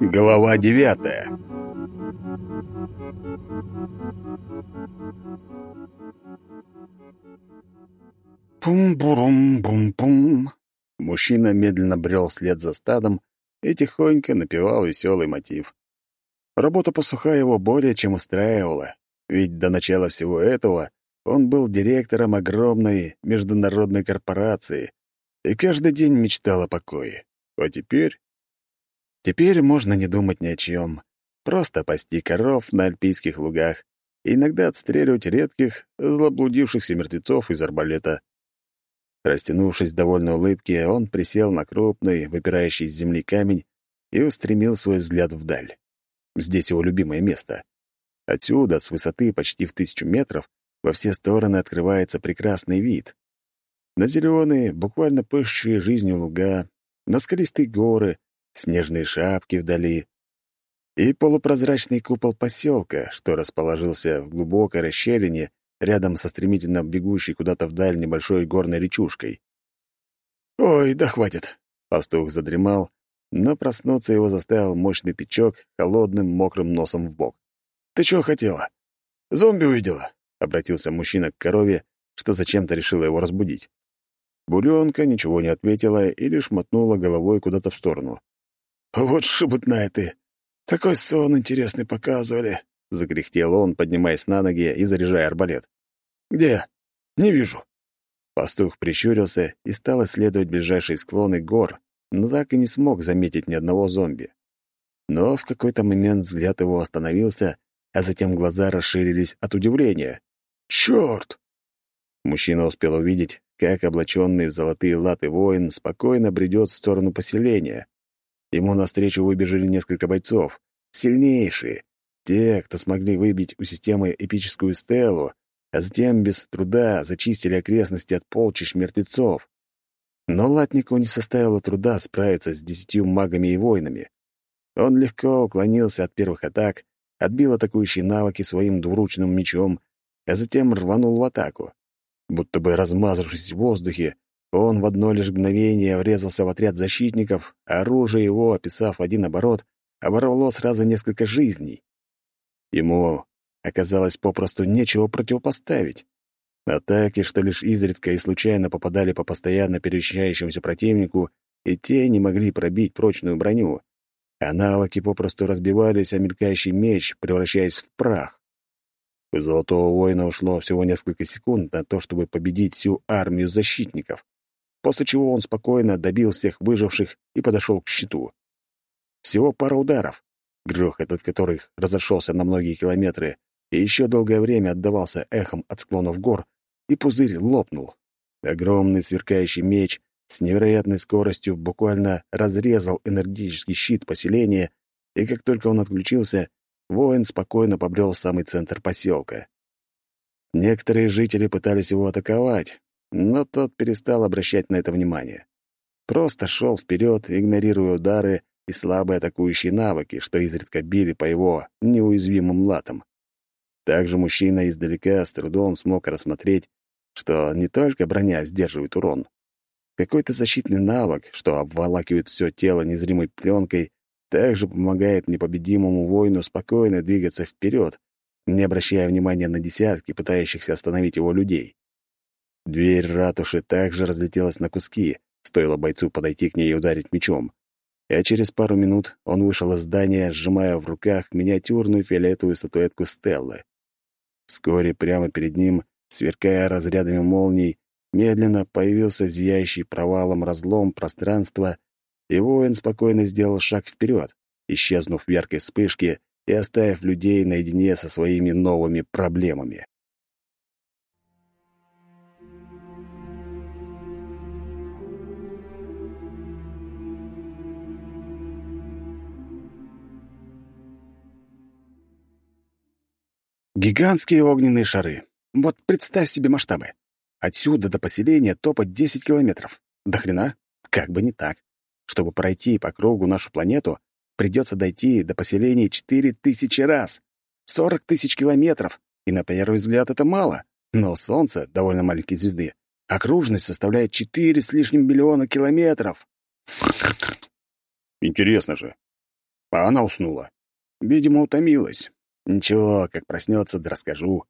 Глава девятая Пум-бурум-бум-пум. Мужчина медленно брел вслед за стадом и тихонько напевал веселый мотив. Работа посуха его более чем устраивала, ведь до начала всего этого он был директором огромной международной корпорации и каждый день мечтал о покое. А теперь... Теперь можно не думать ни о чем. Просто пасти коров на альпийских лугах и иногда отстреливать редких, заблудившихся мертвецов из арбалета. Растянувшись в довольной улыбке, он присел на крупный, выпирающий из земли камень и устремил свой взгляд вдаль. Здесь его любимое место. Отсюда, с высоты почти в тысячу метров, во все стороны открывается прекрасный вид. На зеленые, буквально пышущие жизнью луга, на скалистые горы, снежные шапки вдали и полупрозрачный купол поселка, что расположился в глубокой расщелине рядом со стремительно бегущей куда-то вдаль небольшой горной речушкой. «Ой, да хватит!» — пастух задремал, но проснуться его заставил мощный тычок холодным мокрым носом в бок. «Ты чего хотела? Зомби увидела?» — обратился мужчина к корове, что зачем-то решила его разбудить. Буренка ничего не ответила и лишь мотнула головой куда-то в сторону. «Вот шебутная ты! Такой сон интересный показывали!» — закряхтел он, поднимаясь на ноги и заряжая арбалет. «Где? Не вижу». Пастух прищурился и стал исследовать ближайшие склоны гор, но так и не смог заметить ни одного зомби. Но в какой-то момент взгляд его остановился, а затем глаза расширились от удивления. «Чёрт!» Мужчина успел увидеть, как облаченный в золотые латы воин спокойно бредет в сторону поселения. Ему навстречу выбежали несколько бойцов, сильнейшие, те, кто смогли выбить у системы эпическую стелу а затем без труда зачистили окрестности от полчищ мертвецов. Но Латнику не составило труда справиться с десятью магами и воинами. Он легко уклонился от первых атак, отбил атакующие навыки своим двуручным мечом, а затем рванул в атаку. Будто бы размазавшись в воздухе, он в одно лишь мгновение врезался в отряд защитников, оружие его, описав один оборот, оборвало сразу несколько жизней. Ему оказалось попросту нечего противопоставить. Атаки, что лишь изредка и случайно попадали по постоянно перемещающемуся противнику, и те не могли пробить прочную броню, а навыки попросту разбивались, а мелькающий меч превращаясь в прах. У Золотого Воина ушло всего несколько секунд на то, чтобы победить всю армию защитников, после чего он спокойно добил всех выживших и подошел к щиту. Всего пара ударов, грохот от которых разошелся на многие километры, и еще долгое время отдавался эхом от склонов гор, и пузырь лопнул. Огромный сверкающий меч с невероятной скоростью буквально разрезал энергетический щит поселения, и как только он отключился, воин спокойно побрел в самый центр поселка. Некоторые жители пытались его атаковать, но тот перестал обращать на это внимание. Просто шел вперед, игнорируя удары и слабые атакующие навыки, что изредка били по его неуязвимым латам. Также мужчина издалека с трудом смог рассмотреть, что не только броня сдерживает урон. Какой-то защитный навык, что обволакивает все тело незримой пленкой, также помогает непобедимому воину спокойно двигаться вперед, не обращая внимания на десятки пытающихся остановить его людей. Дверь ратуши также разлетелась на куски, стоило бойцу подойти к ней и ударить мечом. А через пару минут он вышел из здания, сжимая в руках миниатюрную фиолетовую статуэтку Стеллы. Вскоре прямо перед ним, сверкая разрядами молний, медленно появился зияющий провалом разлом пространства, и воин спокойно сделал шаг вперед, исчезнув в яркой вспышке и оставив людей наедине со своими новыми проблемами. Гигантские огненные шары. Вот представь себе масштабы. Отсюда до поселения топать 10 километров. До хрена? Как бы не так. Чтобы пройти по кругу нашу планету, придется дойти до поселения 4000 раз. 40 тысяч километров. И на первый взгляд это мало. Но Солнце, довольно маленькие звезды, окружность составляет 4 с лишним миллиона километров. Интересно же. А она уснула. Видимо, утомилась. Ничего, как проснется, да расскажу.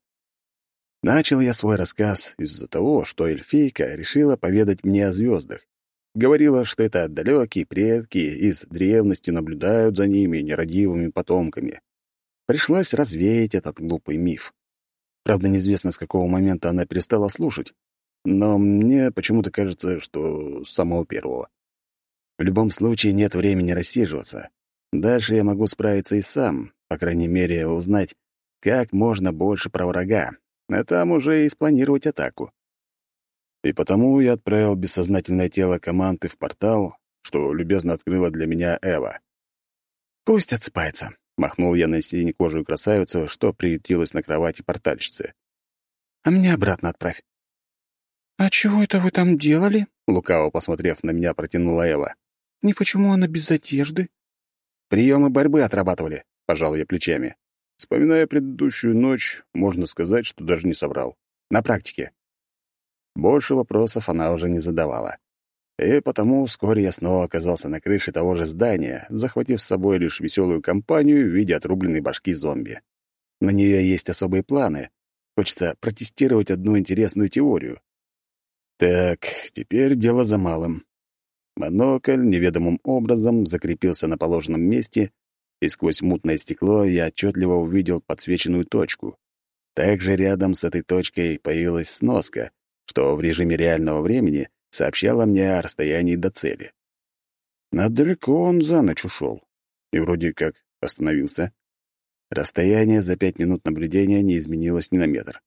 Начал я свой рассказ из-за того, что эльфийка решила поведать мне о звездах. Говорила, что это далекие предки из древности наблюдают за ними нерадивыми потомками. Пришлось развеять этот глупый миф. Правда, неизвестно, с какого момента она перестала слушать, но мне почему-то кажется, что с самого первого. В любом случае нет времени рассиживаться. Дальше я могу справиться и сам, по крайней мере, узнать, как можно больше про врага, а там уже и спланировать атаку. И потому я отправил бессознательное тело команды в портал, что любезно открыла для меня Эва. «Пусть отсыпается», — махнул я на синекожую красавицу, что приютилась на кровати портальщицы. «А меня обратно отправь». «А чего это вы там делали?» — лукаво посмотрев на меня, протянула Эва. «Не почему она без одежды?» «Приемы борьбы отрабатывали», — пожал я плечами. Вспоминая предыдущую ночь, можно сказать, что даже не соврал. На практике. Больше вопросов она уже не задавала. И потому вскоре я снова оказался на крыше того же здания, захватив с собой лишь веселую компанию в виде отрубленной башки зомби. На нее есть особые планы. Хочется протестировать одну интересную теорию. Так, теперь дело за малым. Монокль неведомым образом закрепился на положенном месте, и сквозь мутное стекло я отчетливо увидел подсвеченную точку. Также рядом с этой точкой появилась сноска, что в режиме реального времени сообщала мне о расстоянии до цели. Надалеко он за ночь ушел. И вроде как остановился. Расстояние за пять минут наблюдения не изменилось ни на метр.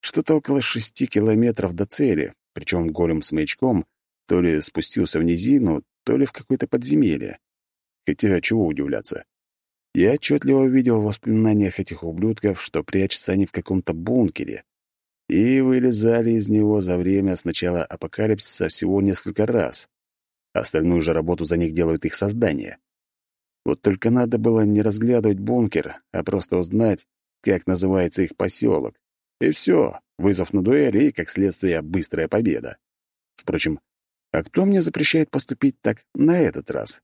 Что-то около шести километров до цели, причем голем с маячком то ли спустился в низину, то ли в какое-то подземелье. Хотя чего удивляться. Я отчетливо увидел в воспоминаниях этих ублюдков, что прячутся они в каком-то бункере, и вылезали из него за время с начала апокалипсиса всего несколько раз. Остальную же работу за них делают их создания. Вот только надо было не разглядывать бункер, а просто узнать, как называется их поселок. И все, вызов на дуэль и, как следствие, быстрая победа. Впрочем, а кто мне запрещает поступить так на этот раз?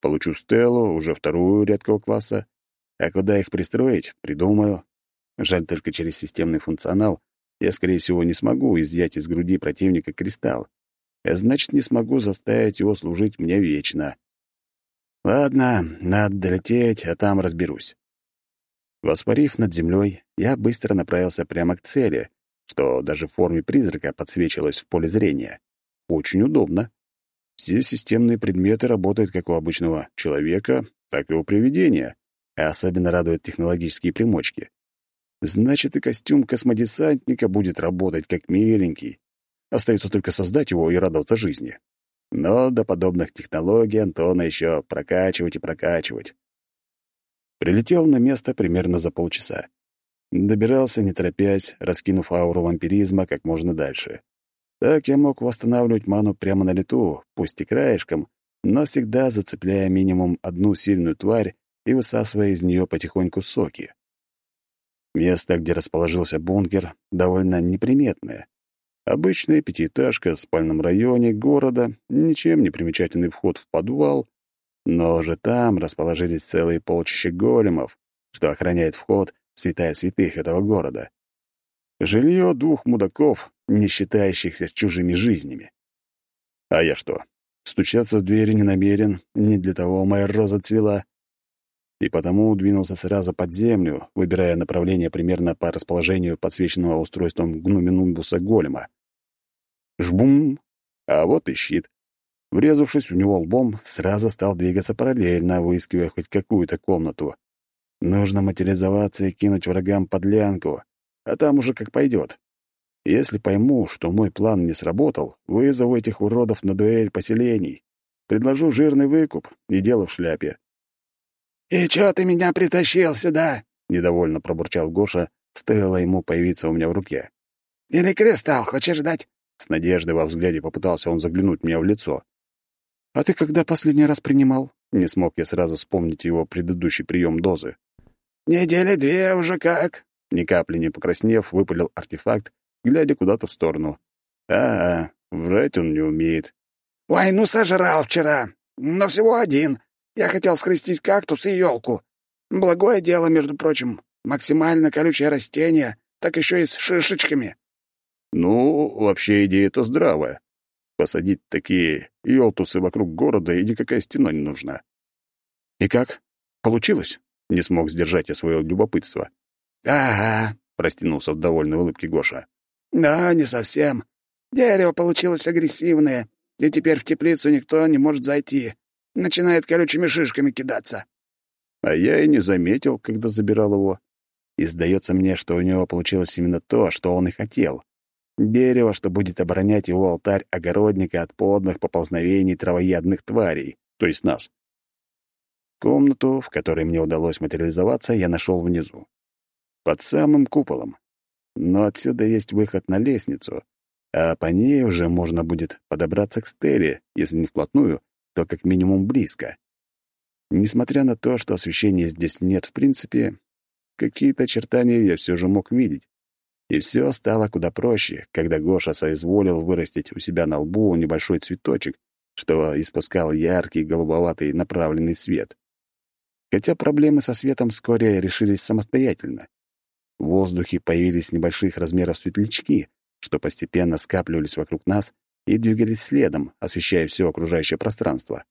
Получу Стеллу, уже вторую редкого класса. А куда их пристроить, придумаю. Жаль только через системный функционал я, скорее всего, не смогу изъять из груди противника кристалл, а значит, не смогу заставить его служить мне вечно. Ладно, надо долететь, а там разберусь. Воспарив над землей, я быстро направился прямо к цели, что даже в форме призрака подсвечивалось в поле зрения. Очень удобно. Все системные предметы работают как у обычного человека, так и у привидения, а особенно радуют технологические примочки. Значит, и костюм космодесантника будет работать как миленький. Остается только создать его и радоваться жизни. Но до подобных технологий Антона еще прокачивать и прокачивать. Прилетел на место примерно за полчаса. Добирался, не торопясь, раскинув ауру вампиризма как можно дальше. Так я мог восстанавливать ману прямо на лету, пусть и краешком, но всегда зацепляя минимум одну сильную тварь и высасывая из нее потихоньку соки. Место, где расположился бункер, довольно неприметное. Обычная пятиэтажка в спальном районе города, ничем не примечательный вход в подвал, но уже там расположились целые полчища големов, что охраняет вход святая святых этого города. Жилье двух мудаков, не считающихся чужими жизнями. А я что, стучаться в двери не намерен, не для того моя роза цвела и потому двинулся сразу под землю, выбирая направление примерно по расположению подсвеченного устройством гнуминумбуса голема. Жбум! А вот и щит. Врезавшись в него лбом, сразу стал двигаться параллельно, выискивая хоть какую-то комнату. Нужно материализоваться и кинуть врагам подлянку, а там уже как пойдет. Если пойму, что мой план не сработал, вызову этих уродов на дуэль поселений. Предложу жирный выкуп и дело в шляпе. «И чё ты меня притащил сюда?» — недовольно пробурчал Гоша, стоило ему появиться у меня в руке. «Или кристалл хочешь дать?» С надеждой во взгляде попытался он заглянуть мне в лицо. «А ты когда последний раз принимал?» Не смог я сразу вспомнить его предыдущий прием дозы. «Недели две уже как?» Ни капли не покраснев, выпалил артефакт, глядя куда-то в сторону. «А, -а врать он не умеет». «Ой, ну сожрал вчера, но всего один. Я хотел скрестить кактус и елку. Благое дело, между прочим. Максимально колючее растение, так еще и с шишечками». «Ну, вообще идея-то здравая. Посадить такие елтусы вокруг города, и никакая стена не нужна». «И как? Получилось?» — не смог сдержать я свое любопытство. «Ага», — растянулся в довольной улыбке Гоша. «Да, не совсем. Дерево получилось агрессивное, и теперь в теплицу никто не может зайти. Начинает колючими шишками кидаться». А я и не заметил, когда забирал его. И сдается мне, что у него получилось именно то, что он и хотел. Дерево, что будет оборонять его алтарь огородника от подных поползновений травоядных тварей, то есть нас. Комнату, в которой мне удалось материализоваться, я нашел внизу. Под самым куполом. Но отсюда есть выход на лестницу, а по ней уже можно будет подобраться к стеле, если не вплотную, то как минимум близко. Несмотря на то, что освещения здесь нет в принципе, какие-то очертания я все же мог видеть. И все стало куда проще, когда Гоша соизволил вырастить у себя на лбу небольшой цветочек, что испускал яркий голубоватый направленный свет. Хотя проблемы со светом вскоре решились самостоятельно. В воздухе появились небольших размеров светлячки, что постепенно скапливались вокруг нас и двигались следом, освещая все окружающее пространство.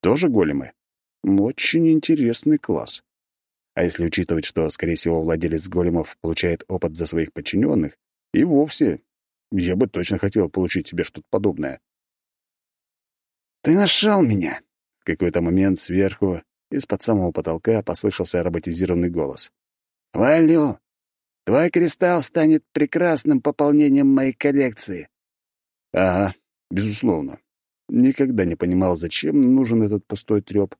Тоже големы? Очень интересный класс. А если учитывать, что, скорее всего, владелец големов получает опыт за своих подчиненных, и вовсе я бы точно хотел получить себе что-то подобное. «Ты нашел меня!» В какой-то момент сверху, из-под самого потолка, послышался роботизированный голос. «Хвалю! Твой кристалл станет прекрасным пополнением моей коллекции. Ага, безусловно. Никогда не понимал, зачем нужен этот пустой трёп.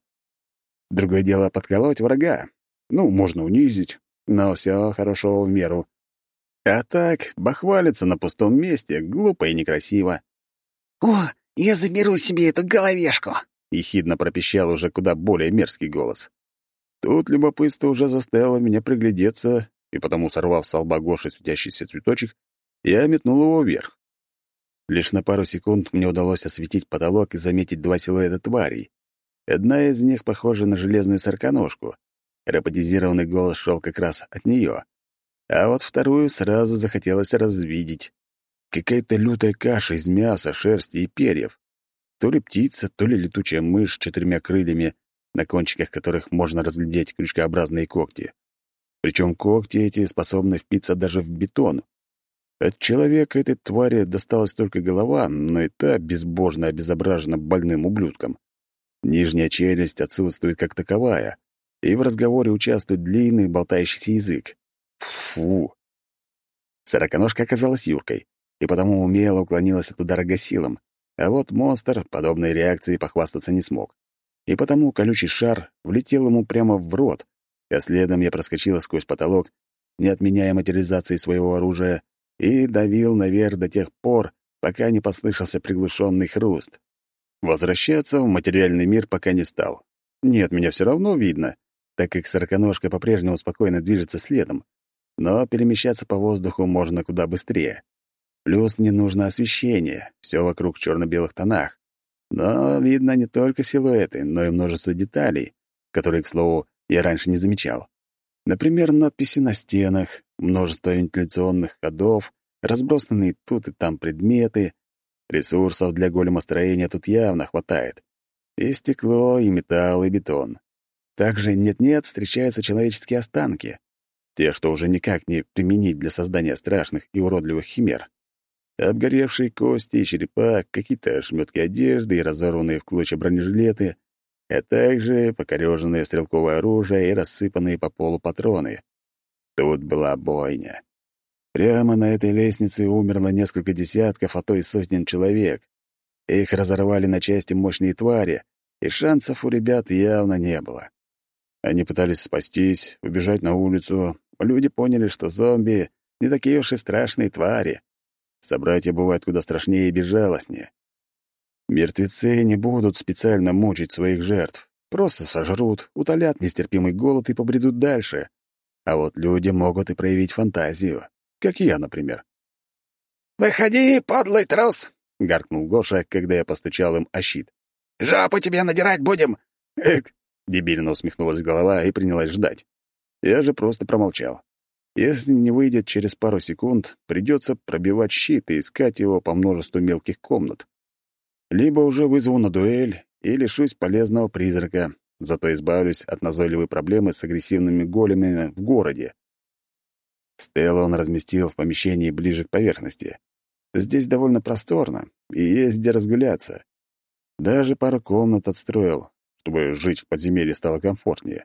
Другое дело подколоть врага. Ну, можно унизить, но все хорошо в меру. А так, бахвалиться на пустом месте глупо и некрасиво. «О, я заберу себе эту головешку!» — ехидно пропищал уже куда более мерзкий голос. Тут любопытство уже заставило меня приглядеться и потому, сорвав с лба Гоши светящийся цветочек, я метнул его вверх. Лишь на пару секунд мне удалось осветить потолок и заметить два силуэта тварей. Одна из них похожа на железную сороконожку. Роботизированный голос шел как раз от нее. А вот вторую сразу захотелось развидеть. Какая-то лютая каша из мяса, шерсти и перьев. То ли птица, то ли летучая мышь с четырьмя крыльями, на кончиках которых можно разглядеть крючкообразные когти. Причем когти эти способны впиться даже в бетон. От человека этой твари досталась только голова, но и та безбожно обезображена больным ублюдком. Нижняя челюсть отсутствует как таковая, и в разговоре участвует длинный болтающийся язык. Фу! Сороконожка оказалась Юркой, и потому умело уклонилась от удара гасилом, а вот монстр подобной реакции похвастаться не смог. И потому колючий шар влетел ему прямо в рот, а следом я проскочила сквозь потолок, не отменяя материализации своего оружия, и давил наверх до тех пор, пока не послышался приглушенный хруст. Возвращаться в материальный мир пока не стал. Нет, меня все равно видно, так как сороконожка по-прежнему спокойно движется следом, но перемещаться по воздуху можно куда быстрее. Плюс не нужно освещение, все вокруг в черно-белых тонах. Но видно не только силуэты, но и множество деталей, которые, к слову, я раньше не замечал. Например, надписи на стенах, множество вентиляционных ходов, разбросанные тут и там предметы. Ресурсов для големостроения тут явно хватает. И стекло, и металл, и бетон. Также нет-нет встречаются человеческие останки. Те, что уже никак не применить для создания страшных и уродливых химер. Обгоревшие кости и черепа, какие-то ошметки одежды и разорванные в клочья бронежилеты, а также покореженное стрелковое оружие и рассыпанные по полу патроны. Тут была бойня. Прямо на этой лестнице умерло несколько десятков, а то и сотен человек. Их разорвали на части мощные твари, и шансов у ребят явно не было. Они пытались спастись, убежать на улицу. Люди поняли, что зомби — не такие уж и страшные твари. Собратья бывают куда страшнее и безжалостнее. Мертвецы не будут специально мучить своих жертв. Просто сожрут, утолят нестерпимый голод и побредут дальше. А вот люди могут и проявить фантазию. Как я, например. «Выходи, подлый трус!» — гаркнул Гоша, когда я постучал им о щит. «Жопу тебе надирать будем! Эк! Дебильно усмехнулась голова и принялась ждать. Я же просто промолчал. Если не выйдет через пару секунд, придется пробивать щит и искать его по множеству мелких комнат. Либо уже вызову на дуэль и лишусь полезного призрака, зато избавлюсь от назойливой проблемы с агрессивными големами в городе. Стелла он разместил в помещении ближе к поверхности. Здесь довольно просторно, и есть где разгуляться. Даже пару комнат отстроил, чтобы жить в подземелье стало комфортнее.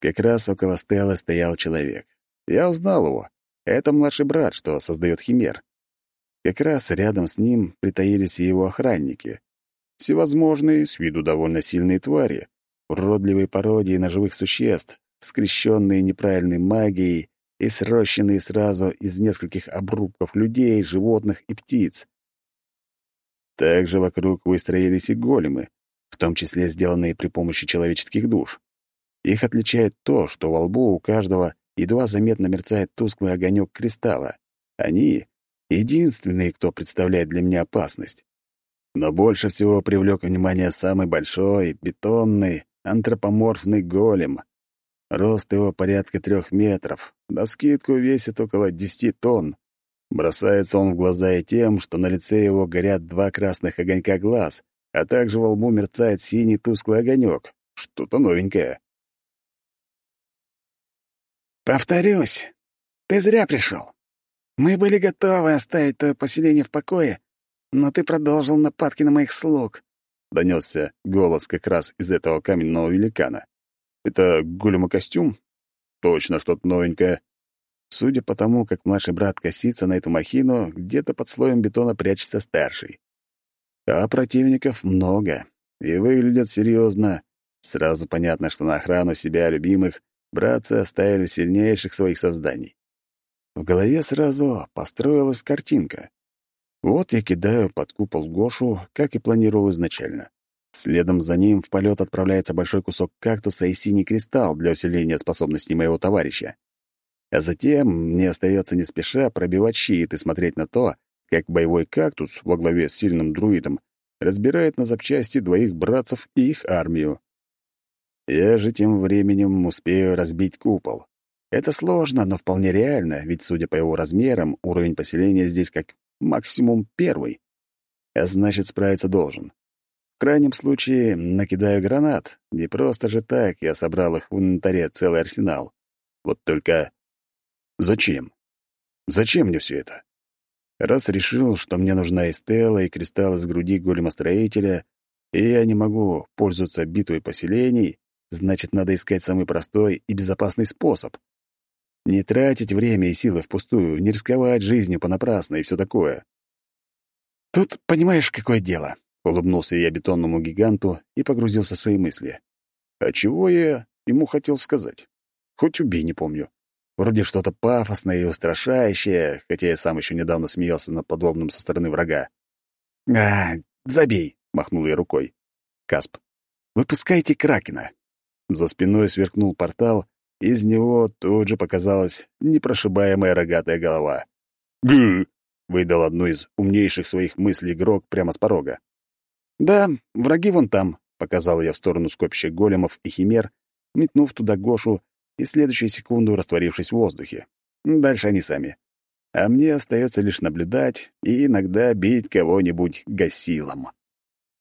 Как раз около Стеллы стоял человек. Я узнал его. Это младший брат, что создает химер. Как раз рядом с ним притаились и его охранники. Всевозможные, с виду довольно сильные твари, уродливые пародии на живых существ, скрещенные неправильной магией и срощенные сразу из нескольких обрубков людей, животных и птиц. Также вокруг выстроились и големы, в том числе сделанные при помощи человеческих душ. Их отличает то, что во лбу у каждого едва заметно мерцает тусклый огонек кристалла. Они — единственные, кто представляет для меня опасность. Но больше всего привлек внимание самый большой, бетонный, антропоморфный голем. Рост его порядка трех метров, на вскидку весит около десяти тонн. Бросается он в глаза и тем, что на лице его горят два красных огонька глаз, а также во лбу мерцает синий тусклый огонек. Что-то новенькое. «Повторюсь, ты зря пришел. Мы были готовы оставить твое поселение в покое, но ты продолжил нападки на моих слуг», — донесся голос как раз из этого каменного великана. «Это голема-костюм? Точно что-то новенькое. Судя по тому, как младший брат косится на эту махину, где-то под слоем бетона прячется старший. А противников много, и выглядят серьезно. Сразу понятно, что на охрану себя любимых братцы оставили сильнейших своих созданий. В голове сразу построилась картинка. Вот я кидаю под купол Гошу, как и планировал изначально. Следом за ним в полет отправляется большой кусок кактуса и синий кристалл для усиления способностей моего товарища. А затем мне остается не спеша пробивать щит и смотреть на то, как боевой кактус во главе с сильным друидом разбирает на запчасти двоих братцев и их армию. Я же тем временем успею разбить купол. Это сложно, но вполне реально, ведь, судя по его размерам, уровень поселения здесь как максимум первый. А значит, справиться должен. В крайнем случае, накидаю гранат. Не просто же так я собрал их в инвентаре целый арсенал. Вот только зачем? Зачем мне все это? Раз решил, что мне нужна и стела, и кристалл из груди големостроителя, и я не могу пользоваться битвой поселений, значит, надо искать самый простой и безопасный способ. Не тратить время и силы впустую, не рисковать жизнью понапрасну и все такое. Тут понимаешь, какое дело. Улыбнулся я бетонному гиганту и погрузился в свои мысли. А чего я ему хотел сказать? Хоть убей, не помню. Вроде что-то пафосное и устрашающее, хотя я сам еще недавно смеялся над подобным со стороны врага. «А, забей!» — махнул я рукой. «Касп, выпускайте Кракена!» За спиной сверкнул портал, из него тут же показалась непрошибаемая рогатая голова. «Гы!» — выдал одну из умнейших своих мыслей Грок прямо с порога. «Да, враги вон там», — показал я в сторону скопища големов и химер, метнув туда Гошу и следующую секунду растворившись в воздухе. Дальше они сами. А мне остается лишь наблюдать и иногда бить кого-нибудь гасилом.